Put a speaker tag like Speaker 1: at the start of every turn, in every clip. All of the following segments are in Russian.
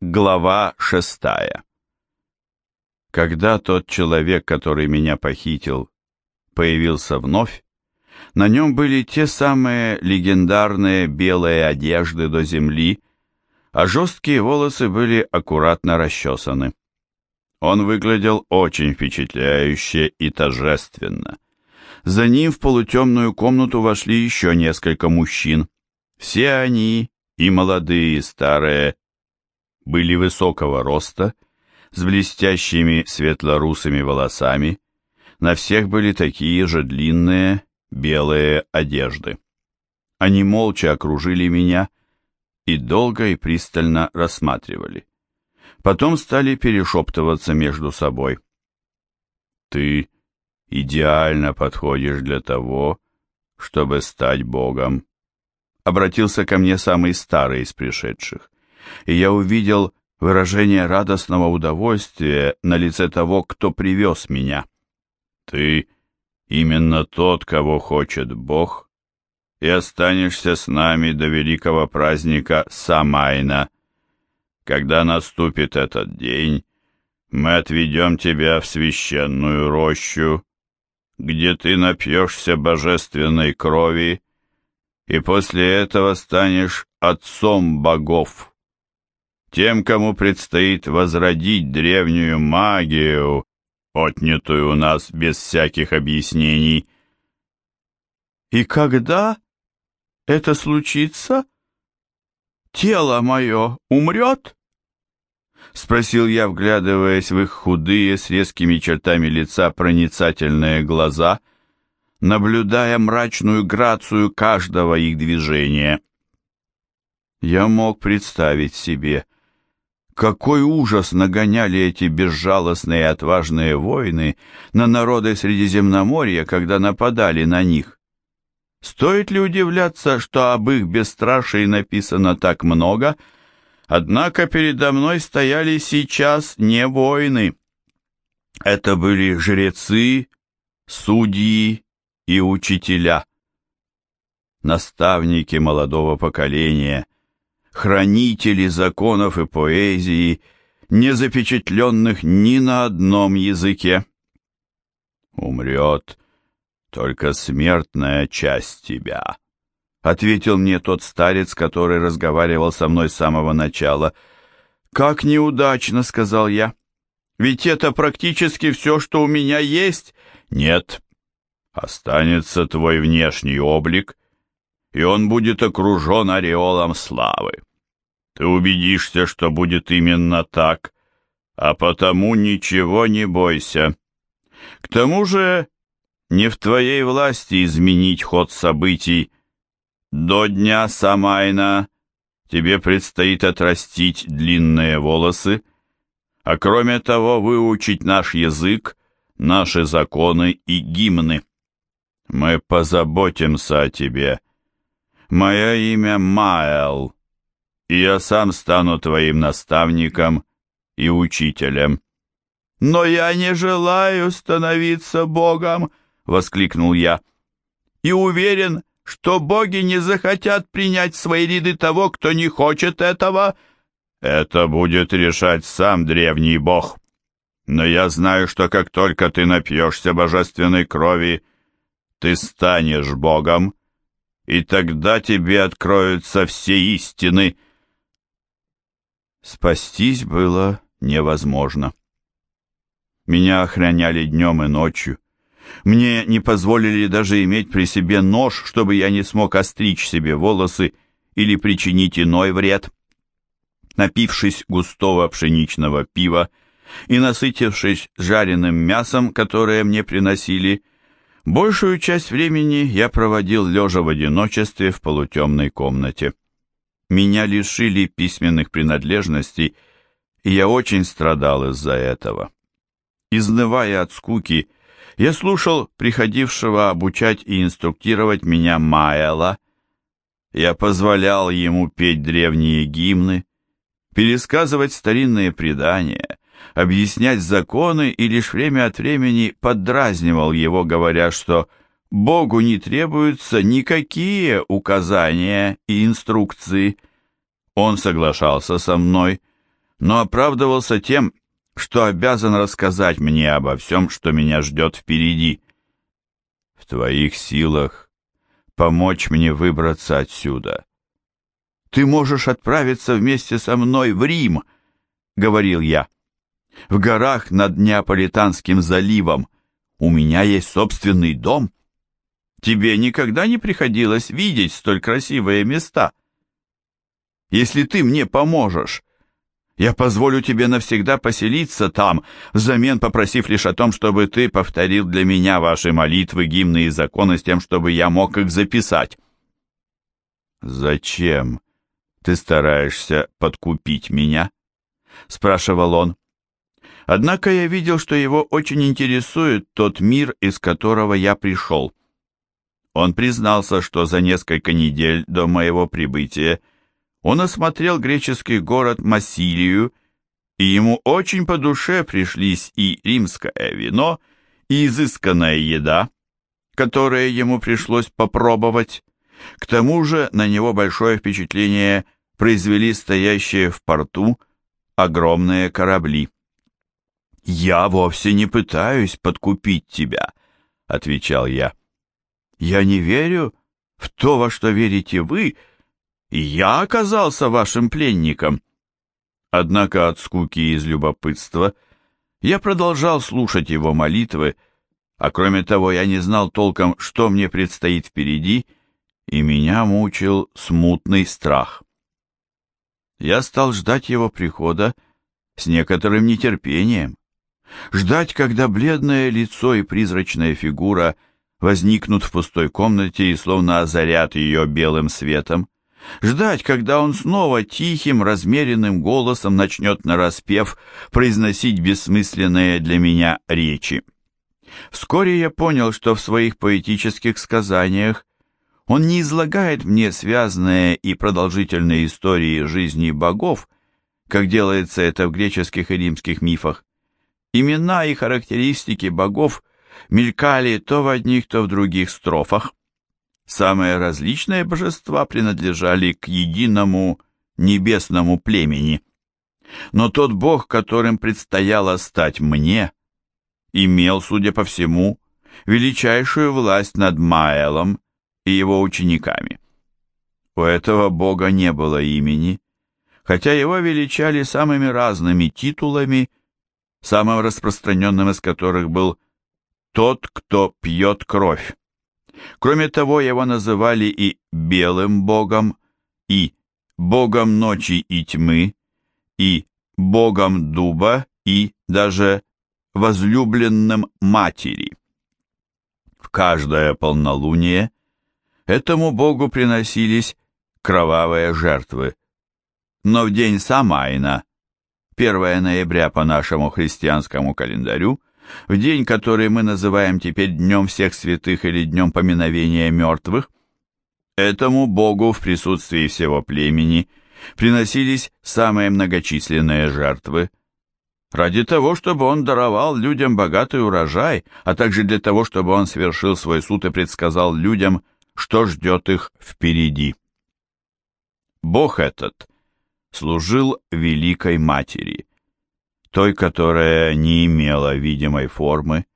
Speaker 1: Глава шестая Когда тот человек, который меня похитил, появился вновь, на нем были те самые легендарные белые одежды до земли, а жесткие волосы были аккуратно расчесаны. Он выглядел очень впечатляюще и торжественно. За ним в полутемную комнату вошли еще несколько мужчин. Все они, и молодые, и старые, были высокого роста, с блестящими светло-русыми волосами, на всех были такие же длинные белые одежды. Они молча окружили меня и долго и пристально рассматривали. Потом стали перешептываться между собой. «Ты идеально подходишь для того, чтобы стать Богом», обратился ко мне самый старый из пришедших и я увидел выражение радостного удовольствия на лице того, кто привез меня. «Ты именно тот, кого хочет Бог, и останешься с нами до великого праздника Самайна. Когда наступит этот день, мы отведем тебя в священную рощу, где ты напьешься божественной крови, и после этого станешь отцом богов тем, кому предстоит возродить древнюю магию, отнятую у нас без всяких объяснений.
Speaker 2: И когда это случится? Тело мое умрет? Спросил я, вглядываясь в их худые, с резкими чертами лица проницательные глаза, наблюдая мрачную грацию каждого их движения. Я мог представить себе, какой ужас нагоняли эти безжалостные и отважные воины на народы Средиземноморья, когда нападали на них. Стоит ли удивляться, что об их бесстрашии написано так много, однако передо мной стояли сейчас не воины. Это были жрецы, судьи и учителя. Наставники молодого поколения — хранители законов и поэзии, не запечатленных ни на одном языке. «Умрет только смертная часть тебя», — ответил мне тот старец, который разговаривал со мной с самого начала. «Как неудачно», — сказал я. «Ведь это практически все, что у меня есть». «Нет, останется твой внешний облик, и он будет окружен ореолом славы. Ты убедишься, что будет именно так, а потому ничего не бойся. К тому же не в твоей власти изменить ход событий. До дня Самайна тебе предстоит отрастить длинные волосы, а кроме того выучить наш язык, наши законы и гимны. Мы позаботимся о тебе. Мое имя Маэл и я сам стану твоим наставником и учителем». «Но я не желаю становиться Богом!» — воскликнул я. «И уверен, что боги не захотят принять в свои ряды того, кто не хочет этого».
Speaker 1: «Это будет решать сам древний бог. Но я знаю, что как только ты напьешься божественной крови, ты станешь богом, и тогда тебе откроются все истины» Спастись было невозможно. Меня охраняли днем и ночью. Мне не позволили даже иметь при себе нож, чтобы я не смог остричь себе волосы или причинить иной вред. Напившись густого пшеничного пива и насытившись жареным мясом, которое мне приносили, большую часть времени я проводил лежа в одиночестве в полутемной комнате. Меня лишили письменных принадлежностей, и я очень страдал из-за этого. Изнывая от скуки, я слушал приходившего обучать и инструктировать меня Майела. Я позволял ему петь древние гимны, пересказывать старинные предания, объяснять законы и лишь время от времени поддразнивал его, говоря, что Богу не требуются никакие указания и инструкции. Он соглашался со мной, но оправдывался тем, что обязан рассказать мне обо всем, что меня ждет впереди. В твоих силах помочь мне выбраться отсюда. Ты можешь отправиться вместе со мной в Рим, — говорил я. В горах над Неаполитанским заливом у меня есть собственный дом. Тебе никогда не приходилось видеть столь красивые места. Если ты мне поможешь, я позволю тебе навсегда поселиться там, взамен попросив лишь о том, чтобы ты повторил для меня ваши молитвы, гимны и законы с тем, чтобы я мог их записать. Зачем ты стараешься подкупить меня? спрашивал он. Однако я видел, что его очень интересует тот мир, из которого я пришел. Он признался, что за несколько недель до моего прибытия он осмотрел греческий город Массилию, и ему очень по душе пришлись и римское вино, и изысканная еда, которые ему пришлось попробовать. К тому же на него большое впечатление произвели стоящие в порту огромные корабли. «Я вовсе не пытаюсь подкупить тебя», — отвечал я. «Я не верю в то, во что верите вы, — и я оказался вашим пленником. Однако от скуки и из любопытства я продолжал слушать его молитвы, а кроме того я не знал толком, что мне предстоит впереди, и меня мучил смутный страх. Я стал ждать его прихода с некоторым нетерпением. Ждать, когда бледное лицо и призрачная фигура возникнут в пустой комнате и словно озарят ее белым светом ждать, когда он снова тихим, размеренным голосом начнет нараспев произносить бессмысленные для меня речи. Вскоре я понял, что в своих поэтических сказаниях он не излагает мне связанные и продолжительные истории жизни богов, как делается это в греческих и римских мифах. Имена и характеристики богов мелькали то в одних, то в других строфах, Самые различные божества принадлежали к единому небесному племени. Но тот бог, которым предстояло стать мне, имел, судя по всему, величайшую власть над Маэлом и его учениками. У этого бога не было имени, хотя его величали самыми разными титулами, самым распространенным из которых был «тот, кто пьет кровь». Кроме того, его называли и белым богом, и богом ночи и тьмы, и богом дуба, и даже возлюбленным матери. В каждое полнолуние этому богу приносились кровавые жертвы. Но в день Самайна, 1 ноября по нашему христианскому календарю, в день, который мы называем теперь Днем всех святых или Днем поминовения мертвых, этому Богу в присутствии всего племени приносились самые многочисленные жертвы, ради того, чтобы он даровал людям богатый урожай, а также для того, чтобы он свершил свой суд и предсказал людям, что ждет их впереди. Бог этот служил Великой Матери, той, которая не имела видимой формы,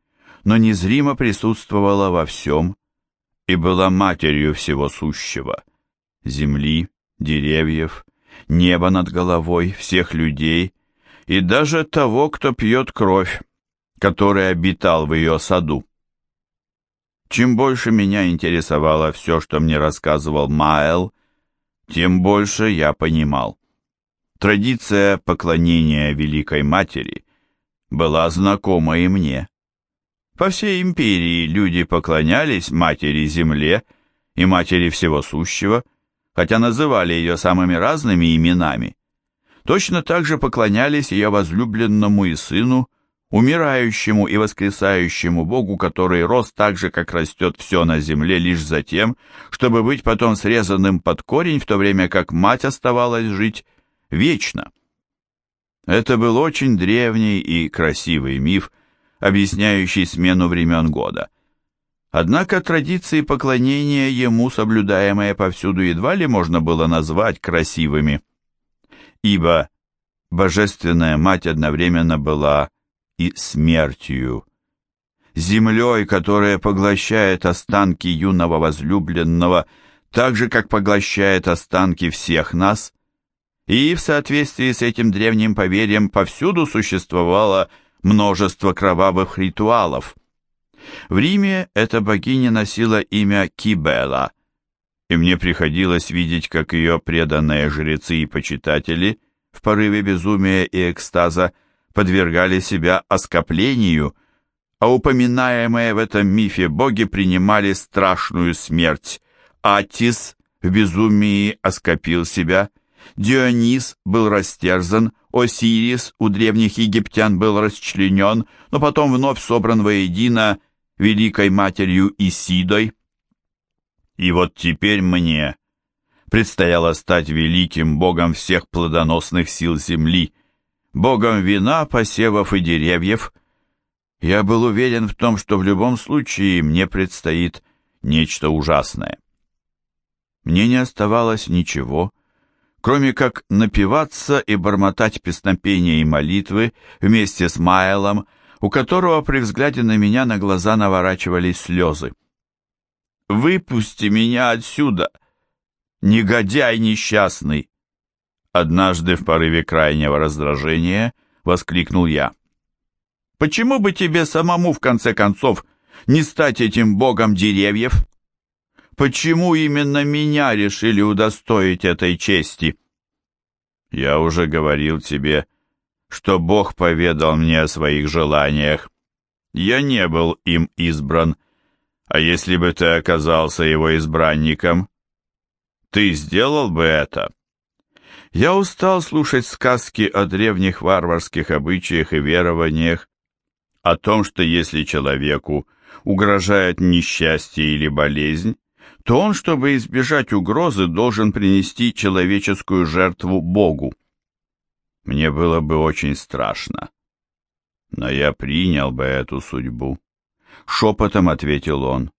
Speaker 1: но незримо присутствовала во всем и была матерью всего сущего, земли, деревьев, неба над головой, всех людей и даже того, кто пьет кровь, который обитал в ее саду. Чем больше меня интересовало все, что мне рассказывал Маэл, тем больше я понимал. Традиция поклонения Великой Матери была знакома и мне. По всей империи люди поклонялись Матери Земле и Матери Всего Сущего, хотя называли ее самыми разными именами. Точно так же поклонялись ее возлюбленному и сыну, умирающему и воскресающему Богу, который рос так же, как растет все на земле, лишь за тем, чтобы быть потом срезанным под корень, в то время как мать оставалась жить вечно. Это был очень древний и красивый миф, объясняющий смену времен года. Однако традиции поклонения ему, соблюдаемые повсюду, едва ли можно было назвать красивыми. Ибо Божественная Мать одновременно была и смертью, землей, которая поглощает останки юного возлюбленного, так же, как поглощает останки всех нас, и в соответствии с этим древним поверьем повсюду существовало множество кровавых ритуалов. В Риме эта богиня носила имя Кибела, и мне приходилось видеть, как ее преданные жрецы и почитатели в порыве безумия и экстаза подвергали себя оскоплению, а упоминаемые в этом мифе боги принимали страшную смерть. Атис в безумии оскопил себя, Дионис был растерзан, Осирис у древних египтян был расчленен, но потом вновь собран воедино великой матерью Исидой. И вот теперь мне предстояло стать великим богом всех плодоносных сил земли, богом вина, посевов и деревьев. Я был уверен в том, что в любом случае мне предстоит нечто ужасное. Мне не оставалось ничего, кроме как напиваться и бормотать песнопения и молитвы вместе с Майлом, у которого при взгляде на меня на глаза наворачивались слезы. «Выпусти меня отсюда, негодяй несчастный!» Однажды в порыве крайнего раздражения воскликнул я. «Почему бы тебе самому, в конце концов, не стать этим богом деревьев?» Почему именно меня решили удостоить этой чести? Я уже говорил тебе, что Бог поведал мне о своих желаниях. Я не был им избран, а если бы ты оказался его избранником, ты сделал бы это. Я устал слушать сказки о древних варварских обычаях и верованиях, о том, что если человеку угрожает несчастье или болезнь, то он, чтобы избежать угрозы, должен принести человеческую жертву Богу. Мне было бы очень страшно, но я принял бы эту судьбу. Шепотом ответил он.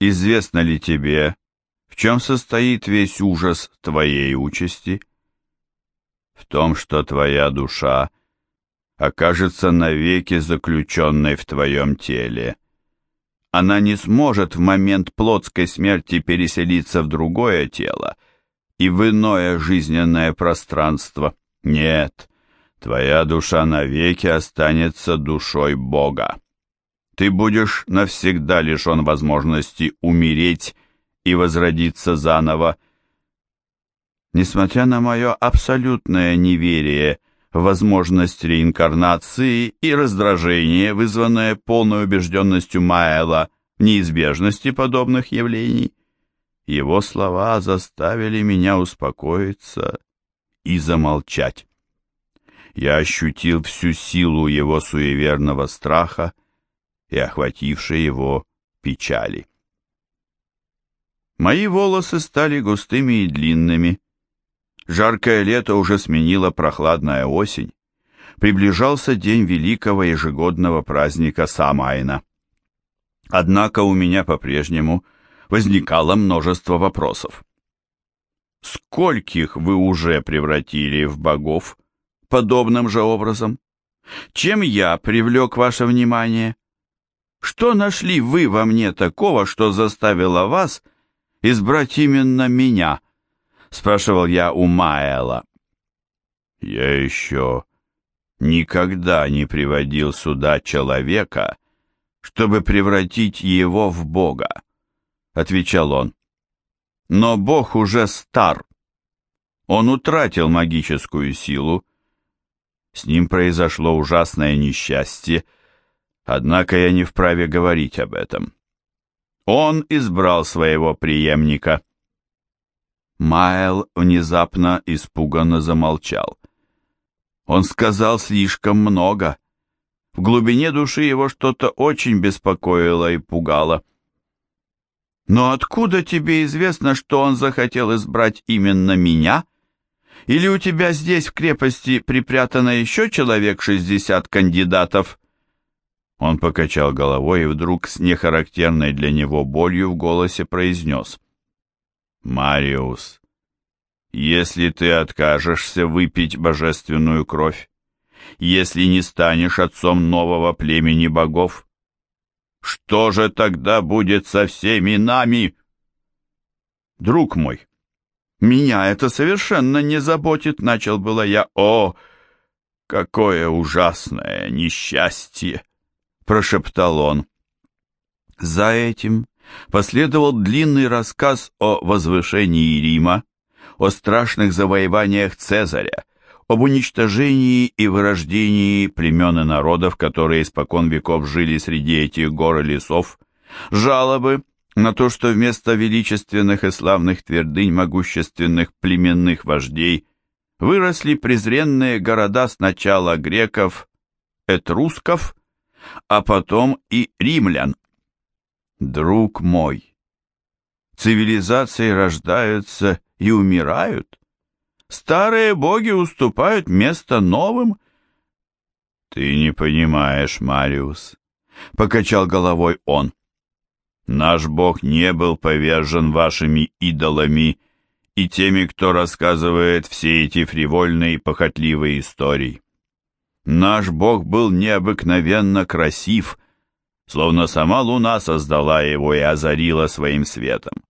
Speaker 1: Известно ли тебе, в чем состоит весь ужас твоей участи? В том, что твоя душа окажется навеки заключенной в твоем теле, она не сможет в момент плотской смерти переселиться в другое тело и в иное жизненное пространство. Нет, твоя душа навеки останется душой Бога. Ты будешь навсегда лишен возможности умереть и возродиться заново. Несмотря на мое абсолютное неверие возможность реинкарнации и раздражение, вызванное полной убежденностью Майла в неизбежности подобных явлений. Его слова заставили меня успокоиться и замолчать. Я ощутил всю силу его суеверного страха и охватившей его печали. Мои волосы стали густыми и длинными, Жаркое лето уже сменило прохладная осень. Приближался день великого ежегодного праздника Самайна. Однако у меня по-прежнему возникало множество вопросов. Скольких вы уже превратили в богов подобным же образом? Чем я привлек ваше внимание? Что нашли вы во мне такого, что заставило вас избрать именно меня – спрашивал я у Маэла. Я еще никогда не приводил сюда человека, чтобы превратить его в Бога, отвечал он. Но Бог уже стар. Он утратил магическую силу. С ним произошло ужасное несчастье, однако я не вправе говорить об этом. Он избрал своего преемника. Майл внезапно испуганно замолчал. Он сказал слишком много. В глубине души его что-то очень беспокоило и пугало. «Но откуда тебе известно, что он захотел избрать именно меня? Или у тебя здесь в крепости припрятано еще человек шестьдесят кандидатов?» Он покачал головой и вдруг с нехарактерной для него болью в голосе произнес. Мариус, Если ты откажешься выпить божественную кровь, если не станешь отцом нового племени богов, что же тогда будет со всеми нами? Друг мой, меня это совершенно не заботит, начал было я. О, какое ужасное несчастье, прошептал он. За этим последовал длинный рассказ о возвышении Рима, о страшных завоеваниях Цезаря, об уничтожении и вырождении племен и народов, которые испокон веков жили среди этих гор и лесов, жалобы на то, что вместо величественных и славных твердынь могущественных племенных вождей выросли презренные города сначала греков, этрусков, а потом и римлян. Друг мой, цивилизации рождаются и умирают. Старые боги уступают место новым. Ты не понимаешь, Мариус, покачал головой он. Наш бог не был повержен вашими идолами и теми, кто рассказывает все эти фривольные и похотливые истории. Наш бог был необыкновенно красив, словно сама луна создала его и озарила своим светом.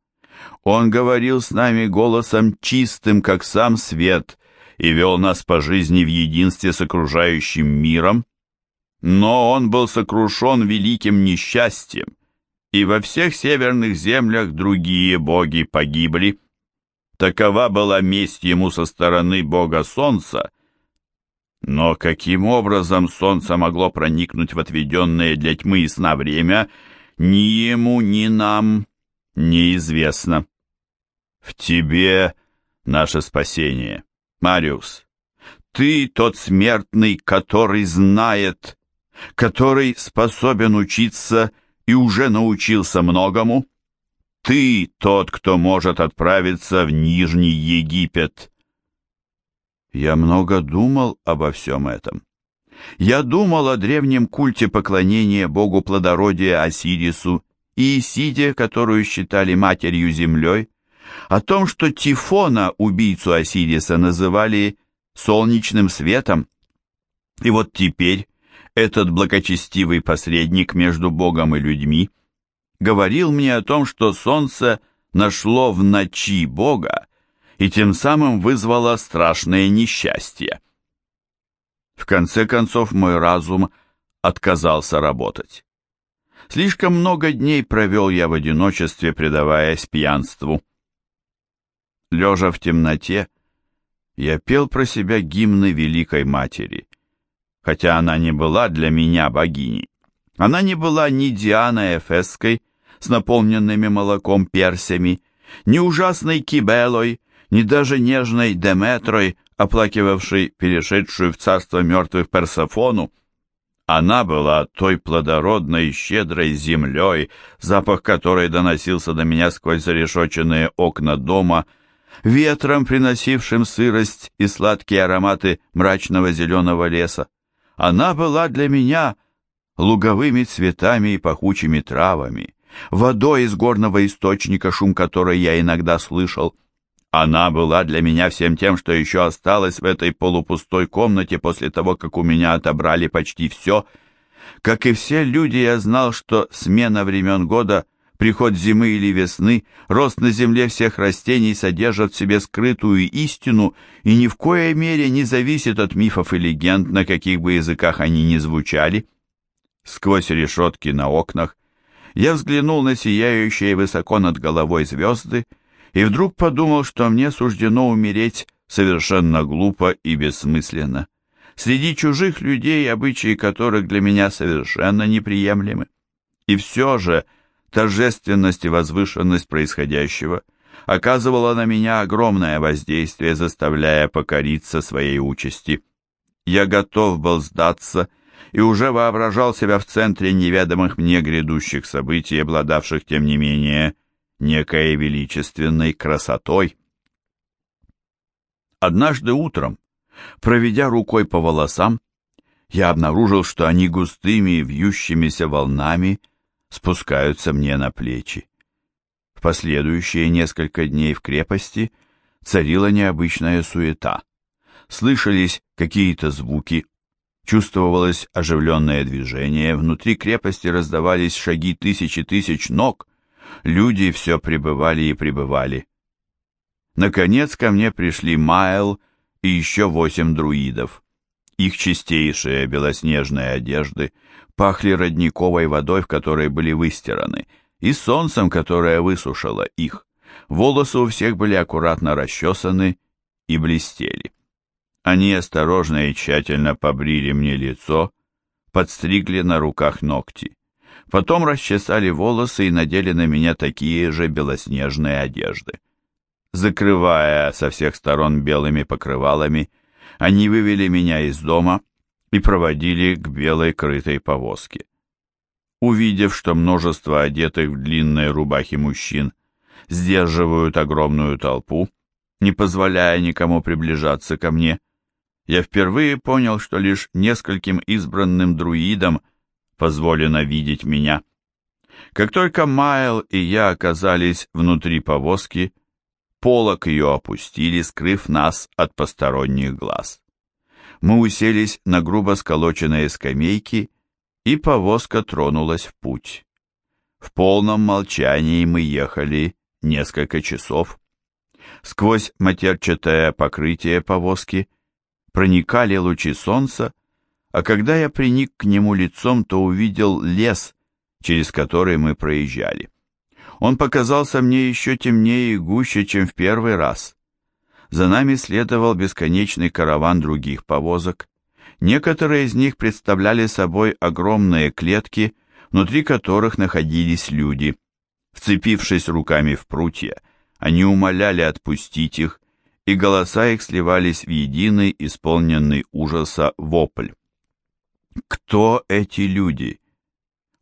Speaker 1: Он говорил с нами голосом чистым, как сам свет, и вел нас по жизни в единстве с окружающим миром. Но он был сокрушен великим несчастьем, и во всех северных землях другие боги погибли. Такова была месть ему со стороны бога солнца, но каким образом солнце могло проникнуть в отведенное для тьмы и сна время, ни ему, ни нам неизвестно. В тебе наше спасение. Мариус, ты тот смертный, который знает, который способен учиться и уже научился многому. Ты тот, кто может отправиться в Нижний Египет. Я много думал обо всем этом. Я думал о древнем культе поклонения богу плодородия Осирису и Исиде, которую считали матерью землей, о том, что Тифона, убийцу Осириса, называли солнечным светом. И вот теперь этот благочестивый посредник между Богом и людьми говорил мне о том, что солнце нашло в ночи Бога и тем самым вызвало страшное несчастье. В конце концов мой разум отказался работать. Слишком много дней провел я в одиночестве, предаваясь пьянству. Лежа в темноте, я пел про себя гимны Великой Матери, хотя она не была для меня богиней. Она не была ни Дианой Эфесской с наполненными молоком персями, ни ужасной Кибелой, ни даже нежной Деметрой, оплакивавшей перешедшую в царство мертвых Персофону. Она была той плодородной щедрой землей, запах которой доносился до меня сквозь зарешоченные окна дома, ветром, приносившим сырость и сладкие ароматы мрачного зеленого леса. Она была для меня луговыми цветами и пахучими травами, водой из горного источника, шум которой я иногда слышал. Она была для меня всем тем, что еще осталось в этой полупустой комнате после того, как у меня отобрали почти все. Как и все люди, я знал, что смена времен года — приход зимы или весны, рост на земле всех растений содержат в себе скрытую истину и ни в коей мере не зависит от мифов и легенд, на каких бы языках они ни звучали. Сквозь решетки на окнах я взглянул на сияющие высоко над головой звезды и вдруг подумал, что мне суждено умереть совершенно глупо и бессмысленно, среди чужих людей, обычаи которых для меня совершенно неприемлемы. И все же торжественность и возвышенность происходящего оказывала на меня огромное воздействие, заставляя покориться своей участи. Я готов был сдаться и уже воображал себя в центре неведомых мне грядущих событий, обладавших, тем не менее, некой величественной красотой. Однажды утром, проведя рукой по волосам, я обнаружил, что они густыми вьющимися волнами – спускаются мне на плечи. В последующие несколько дней в крепости царила необычная суета. Слышались какие-то звуки, чувствовалось оживленное движение, внутри крепости раздавались шаги тысячи тысяч ног, люди все пребывали и пребывали. Наконец ко мне пришли Майл и еще восемь друидов. Их чистейшие белоснежные одежды пахли родниковой водой, в которой были выстираны, и солнцем, которое высушило их. Волосы у всех были аккуратно расчесаны и блестели. Они осторожно и тщательно побрили мне лицо, подстригли на руках ногти. Потом расчесали волосы и надели на меня такие же белоснежные одежды. Закрывая со всех сторон белыми покрывалами, они вывели меня из дома и проводили к белой крытой повозке. Увидев, что множество одетых в длинные рубахи мужчин сдерживают огромную толпу, не позволяя никому приближаться ко мне, я впервые понял, что лишь нескольким избранным друидам позволено видеть меня. Как только Майл и я оказались внутри повозки, полок ее опустили, скрыв нас от посторонних глаз. Мы уселись на грубо сколоченные скамейки, и повозка тронулась в путь. В полном молчании мы ехали несколько часов. Сквозь матерчатое покрытие повозки проникали лучи солнца, а когда я приник к нему лицом, то увидел лес, через который мы проезжали. Он показался мне еще темнее и гуще, чем в первый раз. За нами следовал бесконечный караван других повозок. Некоторые из них представляли собой огромные клетки, внутри которых находились люди. Вцепившись руками в прутья, они умоляли отпустить их, и голоса их сливались в единый, исполненный ужаса вопль. Кто эти люди?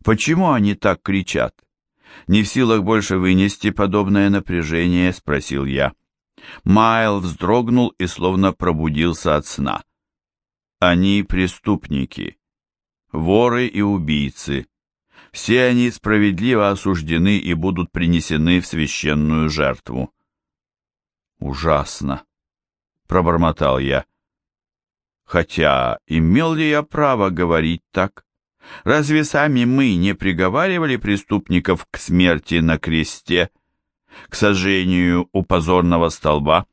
Speaker 1: Почему они так кричат? Не в силах больше вынести подобное напряжение, спросил я. Майл вздрогнул и словно пробудился от сна. Они преступники, воры и убийцы. Все они справедливо осуждены и будут принесены в священную жертву. Ужасно, пробормотал я. Хотя имел ли я право говорить так? Разве сами мы не приговаривали преступников к смерти на кресте? к сожжению у позорного столба,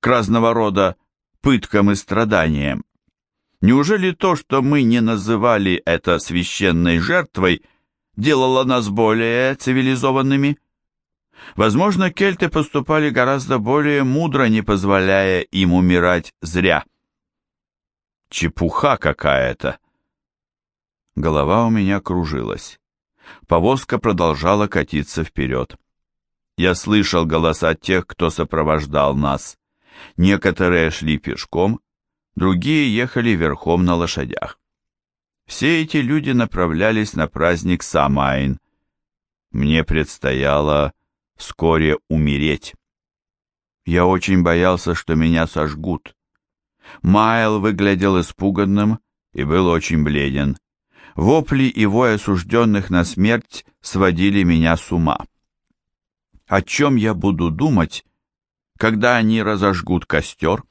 Speaker 1: к разного рода пыткам и страданиям. Неужели то, что мы не называли это священной жертвой, делало нас более цивилизованными? Возможно, кельты поступали гораздо более мудро, не позволяя им умирать зря. Чепуха какая-то. Голова у меня кружилась. Повозка продолжала катиться вперед. Я слышал голоса тех, кто сопровождал нас. Некоторые шли пешком, другие ехали верхом на лошадях. Все эти люди направлялись на праздник Самайн. Мне предстояло вскоре умереть. Я очень боялся, что меня сожгут. Майл выглядел испуганным и был очень бледен. Вопли и вой осужденных на смерть сводили меня с ума о чем я буду думать, когда они разожгут костер?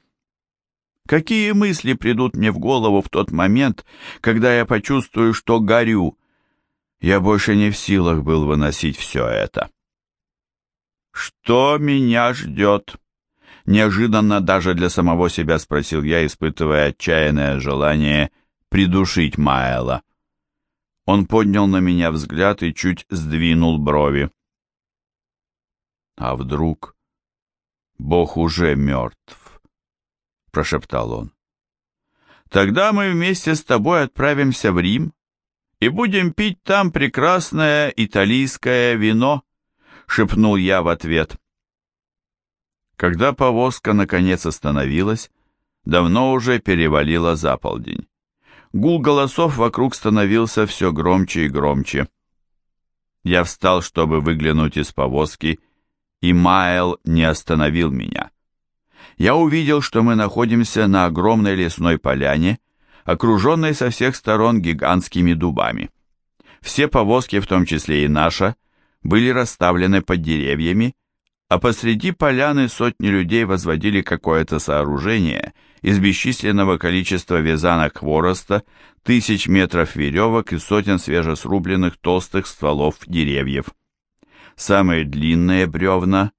Speaker 1: Какие мысли придут мне в голову в тот момент, когда я почувствую, что горю? Я больше не в силах был выносить все это. «Что меня ждет?» Неожиданно даже для самого себя спросил я, испытывая отчаянное желание придушить Майла. Он поднял на меня взгляд и чуть сдвинул брови. А вдруг Бог уже мертв? Прошептал он. Тогда мы вместе с тобой отправимся в Рим и будем пить там прекрасное италийское вино, шепнул я в ответ. Когда повозка наконец остановилась, давно уже перевалило за полдень. Гул голосов вокруг становился все громче и громче. Я встал, чтобы выглянуть из повозки и Майл не остановил меня. Я увидел, что мы находимся на огромной лесной поляне, окруженной со всех сторон гигантскими дубами. Все повозки, в том числе и наша, были расставлены под деревьями, а посреди поляны сотни людей возводили какое-то сооружение из бесчисленного количества вязанок хвороста, тысяч метров веревок и сотен свежесрубленных толстых стволов деревьев. Самые длинные бревна,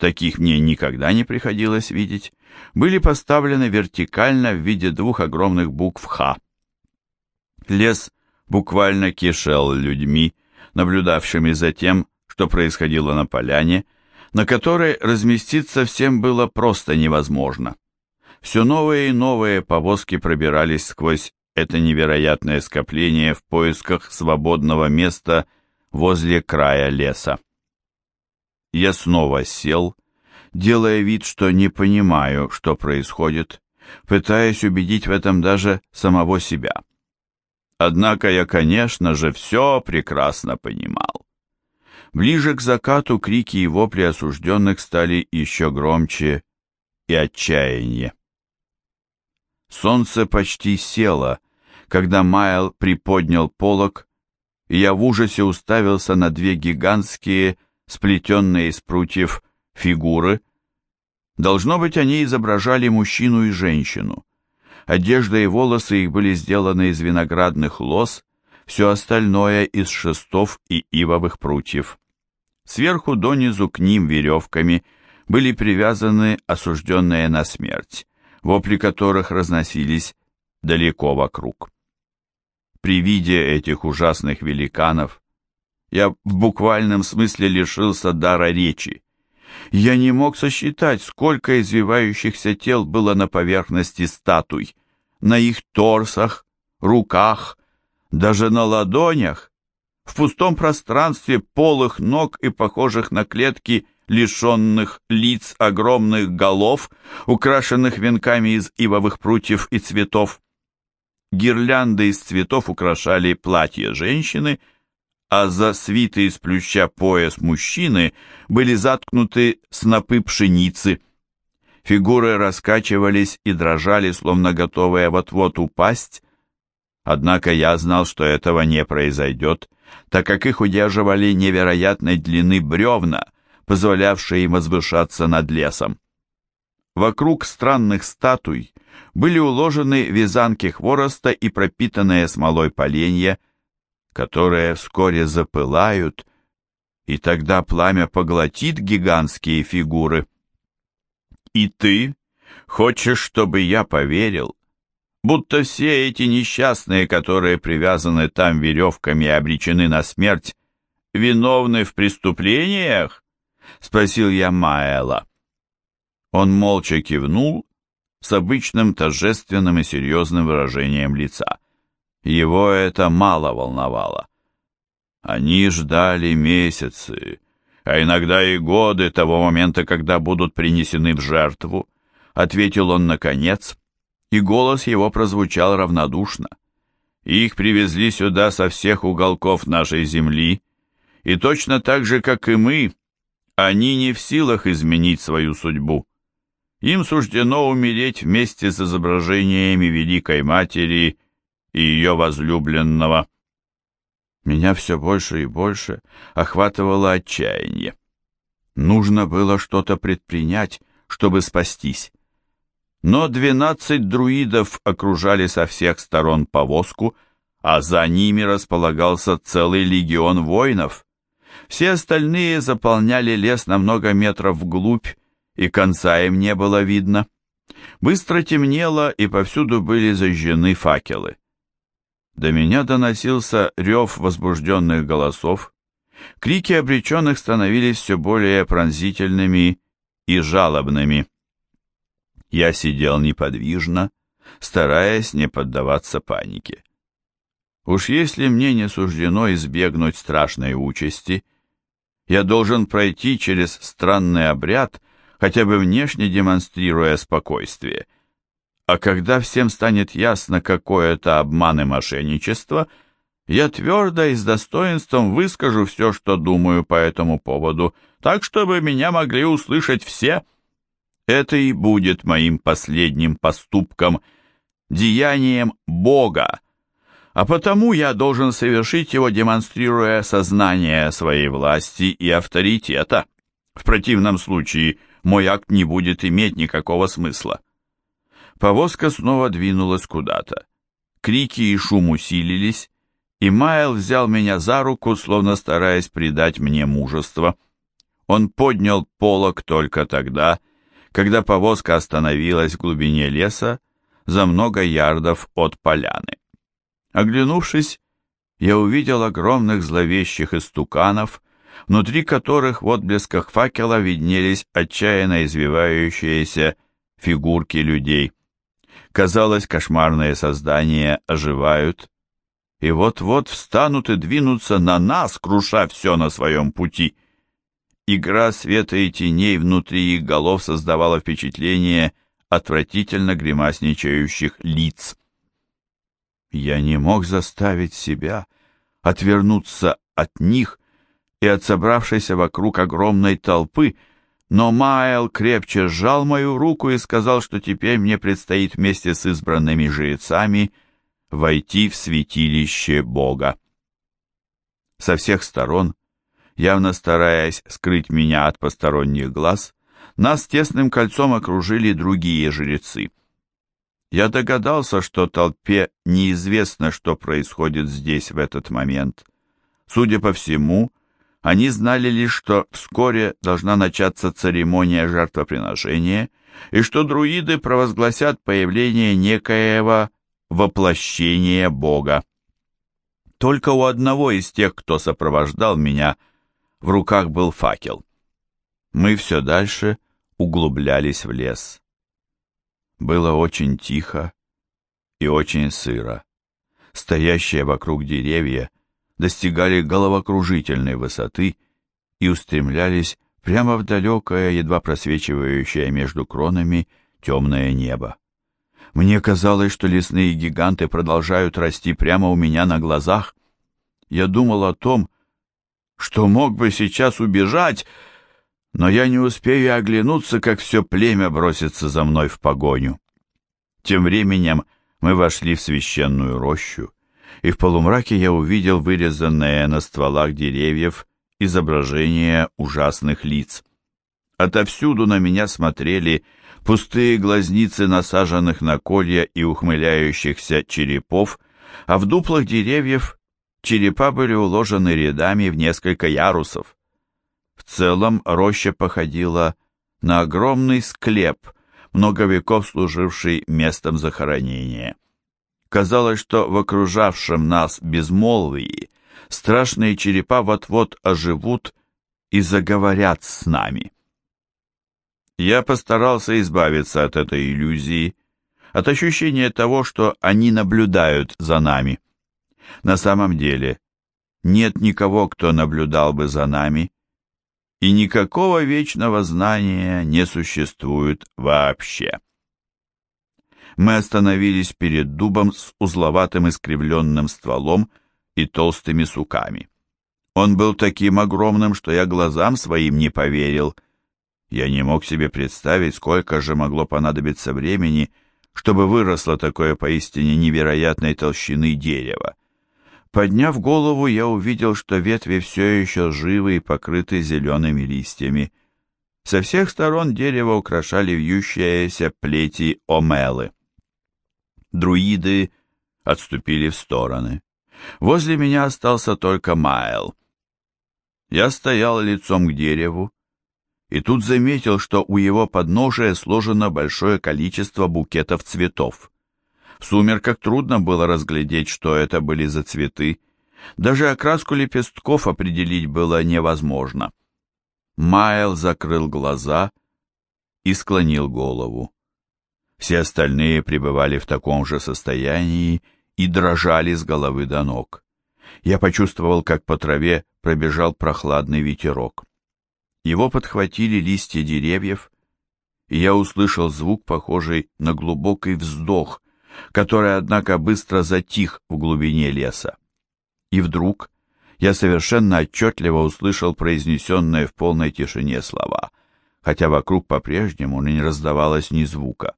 Speaker 1: таких мне никогда не приходилось видеть, были поставлены вертикально в виде двух огромных букв «Х». Лес буквально кишел людьми, наблюдавшими за тем, что происходило на поляне, на которой разместиться всем было просто невозможно. Все новые и новые повозки пробирались сквозь это невероятное скопление в поисках свободного места возле края леса. Я снова сел, делая вид, что не понимаю, что происходит, пытаясь убедить в этом даже самого себя. Однако я, конечно же, все прекрасно понимал. Ближе к закату крики и вопли осужденных стали еще громче и отчаяние. Солнце почти село, когда Майл приподнял полог, и я в ужасе уставился на две гигантские, сплетенные из прутьев, фигуры. Должно быть, они изображали мужчину и женщину. Одежда и волосы их были сделаны из виноградных лоз, все остальное из шестов и ивовых прутьев. Сверху донизу к ним веревками были привязаны осужденные на смерть, вопли которых разносились далеко вокруг. При виде этих ужасных великанов я в буквальном смысле лишился дара речи. Я не мог сосчитать, сколько извивающихся тел было на поверхности статуй, на их торсах, руках, даже на ладонях, в пустом пространстве полых ног и похожих на клетки лишенных лиц огромных голов, украшенных венками из ивовых прутьев и цветов. Гирлянды из цветов украшали платье женщины – а за свиты из плюща пояс мужчины были заткнуты снопы пшеницы. Фигуры раскачивались и дрожали, словно готовые вот-вот упасть. Однако я знал, что этого не произойдет, так как их удерживали невероятной длины бревна, позволявшие им возвышаться над лесом. Вокруг странных статуй были уложены вязанки хвороста и пропитанные смолой поленья, которые вскоре запылают, и тогда пламя поглотит гигантские фигуры. И ты хочешь, чтобы я поверил, будто все эти несчастные, которые привязаны там веревками и обречены на смерть, виновны в преступлениях? Спросил я Маэла. Он молча кивнул с обычным торжественным и серьезным выражением лица. Его это мало волновало. Они ждали месяцы, а иногда и годы того момента, когда будут принесены в жертву, ответил он наконец, и голос его прозвучал равнодушно. Их привезли сюда со всех уголков нашей земли, и точно так же, как и мы, они не в силах изменить свою судьбу. Им суждено умереть вместе с изображениями Великой Матери и ее возлюбленного. Меня все больше и больше охватывало отчаяние. Нужно было что-то предпринять, чтобы спастись. Но двенадцать друидов окружали со всех сторон повозку, а за ними располагался целый легион воинов. Все остальные заполняли лес на много метров вглубь, и конца им не было видно. Быстро темнело, и повсюду были зажжены факелы. До меня доносился рев возбужденных голосов, крики обреченных становились все более пронзительными и жалобными. Я сидел неподвижно, стараясь не поддаваться панике. Уж если мне не суждено избегнуть страшной участи, я должен пройти через странный обряд, хотя бы внешне демонстрируя спокойствие, а когда всем станет ясно, какое это обман и мошенничество, я твердо и с достоинством выскажу все, что думаю по этому поводу, так, чтобы меня могли услышать все. Это и будет моим последним поступком, деянием Бога, а потому я должен совершить его, демонстрируя сознание своей власти и авторитета, В противном случае мой акт не будет иметь никакого смысла. Повозка снова двинулась куда-то. Крики и шум усилились, и Майл взял меня за руку, словно стараясь придать мне мужество. Он поднял полог только тогда, когда повозка остановилась в глубине леса за много ярдов от поляны. Оглянувшись, я увидел огромных зловещих истуканов, внутри которых в отблесках факела виднелись отчаянно извивающиеся фигурки людей. Казалось, кошмарные создания оживают, и вот-вот встанут и двинутся на нас, круша все на своем пути. Игра света и теней внутри их голов создавала впечатление отвратительно гримасничающих лиц. Я не мог заставить себя отвернуться от них и от собравшейся вокруг огромной толпы, но Майл крепче сжал мою руку и сказал, что теперь мне предстоит вместе с избранными жрецами войти в святилище Бога. Со всех сторон, явно стараясь скрыть меня от посторонних глаз, нас тесным кольцом окружили другие жрецы. Я догадался, что толпе неизвестно, что происходит здесь в этот момент. Судя по всему, они знали лишь, что вскоре должна начаться церемония жертвоприношения и что друиды провозгласят появление некоего воплощения Бога. Только у одного из тех, кто сопровождал меня, в руках был факел. Мы все дальше углублялись в лес. Было очень тихо и очень сыро. Стоящие вокруг деревья достигали головокружительной высоты и устремлялись прямо в далекое, едва просвечивающее между кронами, темное небо. Мне казалось, что лесные гиганты продолжают расти прямо у меня на глазах. Я думал о том, что мог бы сейчас убежать, но я не успею оглянуться, как все племя бросится за мной в погоню. Тем временем мы вошли в священную рощу, и в полумраке я увидел вырезанное на стволах деревьев изображения ужасных лиц. Отовсюду на меня смотрели пустые глазницы насаженных на колья и ухмыляющихся черепов, а в дуплах деревьев черепа были уложены рядами в несколько ярусов. В целом роща походила на огромный склеп, много веков служивший местом захоронения. Казалось, что в окружавшем нас безмолвии страшные черепа вот-вот оживут и заговорят с нами. Я постарался избавиться от этой иллюзии, от ощущения того, что они наблюдают за нами. На самом деле, нет никого, кто наблюдал бы за нами, и никакого вечного знания не существует вообще. Мы остановились перед дубом с узловатым искривленным стволом и толстыми суками. Он был таким огромным, что я глазам своим не поверил. Я не мог себе представить, сколько же могло понадобиться времени, чтобы выросло такое поистине невероятной толщины дерево. Подняв голову, я увидел, что ветви все еще живы и покрыты зелеными листьями. Со всех сторон дерево украшали вьющиеся плети омелы. Друиды отступили в стороны. Возле меня остался только Майл. Я стоял лицом к дереву, и тут заметил, что у его подножия сложено большое количество букетов цветов. В сумерках трудно было разглядеть, что это были за цветы. Даже окраску лепестков определить было невозможно. Майл закрыл глаза и склонил голову. Все остальные пребывали в таком же состоянии и дрожали с головы до ног. Я почувствовал, как по траве пробежал прохладный ветерок. Его подхватили листья деревьев, и я услышал звук, похожий на глубокий вздох, который, однако, быстро затих в глубине леса. И вдруг я совершенно отчетливо услышал произнесенные в полной тишине слова, хотя вокруг по-прежнему не раздавалось ни звука.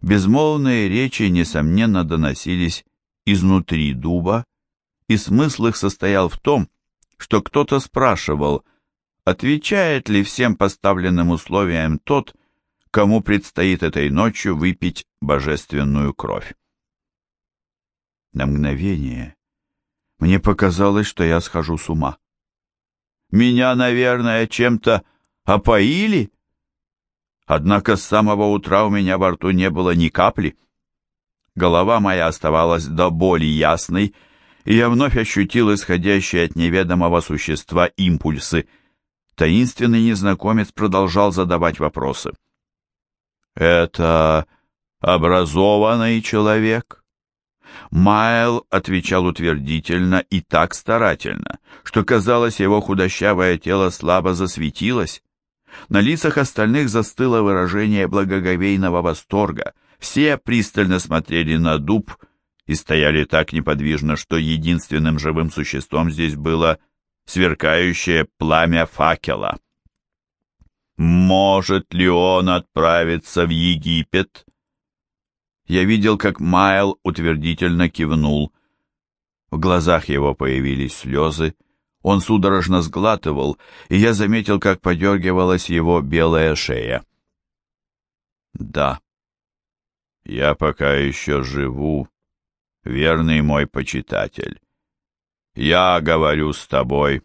Speaker 1: Безмолвные речи, несомненно, доносились изнутри дуба, и смысл их состоял в том, что кто-то спрашивал, отвечает ли всем поставленным условиям тот, кому предстоит этой ночью выпить божественную кровь. На мгновение мне показалось, что я схожу с ума. Меня, наверное, чем-то опоили? Однако с самого утра у меня во рту не было ни капли. Голова моя оставалась до боли ясной, и я вновь ощутил исходящие от неведомого существа импульсы. Таинственный незнакомец продолжал задавать вопросы. «Это образованный человек?» Майл отвечал утвердительно и так старательно, что, казалось, его худощавое тело слабо засветилось. На лицах остальных застыло выражение благоговейного восторга. Все пристально смотрели на дуб и стояли так неподвижно, что единственным живым существом здесь было сверкающее пламя факела. Может ли он отправиться в Египет? Я видел, как Майл утвердительно кивнул. В глазах его появились слезы. Он судорожно сглатывал, и я заметил, как подергивалась его белая шея. «Да, я пока еще живу, верный мой почитатель. Я говорю с тобой.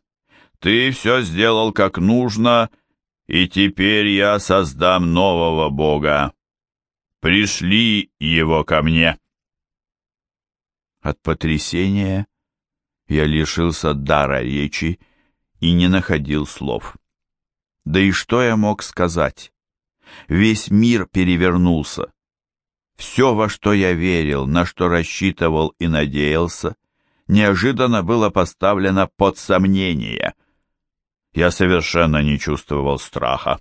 Speaker 1: Ты все сделал как нужно, — и теперь я создам нового Бога. Пришли его ко мне. От потрясения я лишился дара речи и не находил слов. Да и что я мог сказать? Весь мир перевернулся. Все, во что я верил, на что рассчитывал и надеялся, неожиданно было поставлено под сомнение — я совершенно не чувствовал страха,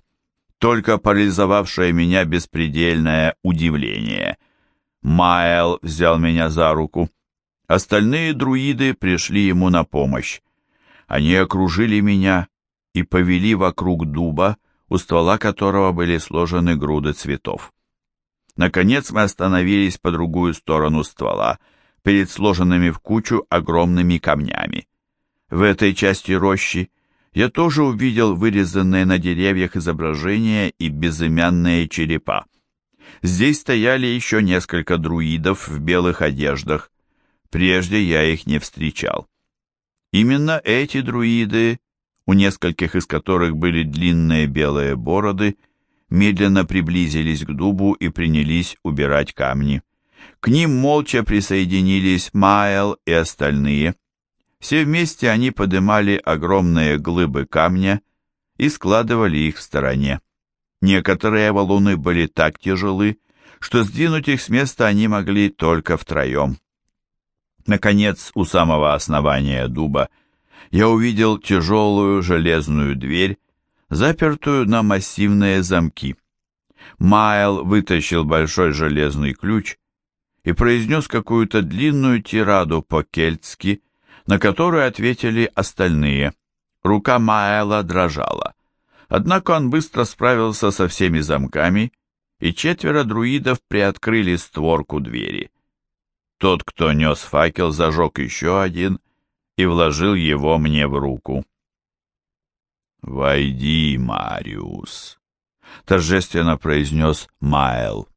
Speaker 1: только парализовавшее меня беспредельное удивление. Майл взял меня за руку. Остальные друиды пришли ему на помощь. Они окружили меня и повели вокруг дуба, у ствола которого были сложены груды цветов. Наконец мы остановились по другую сторону ствола, перед сложенными в кучу огромными камнями. В этой части рощи я тоже увидел вырезанные на деревьях изображения и безымянные черепа. Здесь стояли еще несколько друидов в белых одеждах. Прежде я их не встречал. Именно эти друиды, у нескольких из которых были длинные белые бороды, медленно приблизились к дубу и принялись убирать камни. К ним молча присоединились Майл и остальные. Все вместе они подымали огромные глыбы камня и складывали их в стороне. Некоторые валуны были так тяжелы, что сдвинуть их с места они могли только втроем. Наконец, у самого основания дуба, я увидел тяжелую железную дверь, запертую на массивные замки. Майл вытащил большой железный ключ и произнес какую-то длинную тираду по-кельтски, на которую ответили остальные. Рука Маэла дрожала. Однако он быстро справился со всеми замками, и четверо друидов приоткрыли створку двери. Тот, кто нес факел, зажег еще один и вложил его мне в руку. «Войди, Мариус», — торжественно произнес Маэл.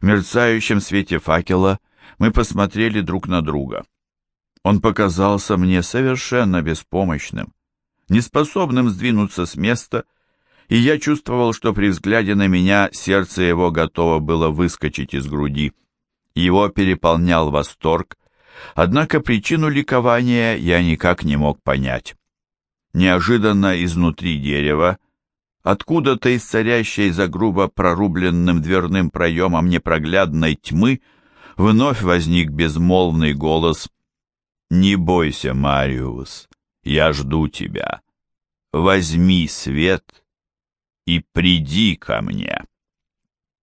Speaker 1: В мерцающем свете факела мы посмотрели друг на друга. Он показался мне совершенно беспомощным, неспособным сдвинуться с места, и я чувствовал, что при взгляде на меня сердце его готово было выскочить из груди. Его переполнял восторг, однако причину ликования я никак не мог понять. Неожиданно изнутри дерева, откуда-то из царящей за грубо прорубленным дверным проемом непроглядной тьмы, вновь возник безмолвный голос — не бойся, Мариус, я жду тебя. Возьми свет и приди ко мне.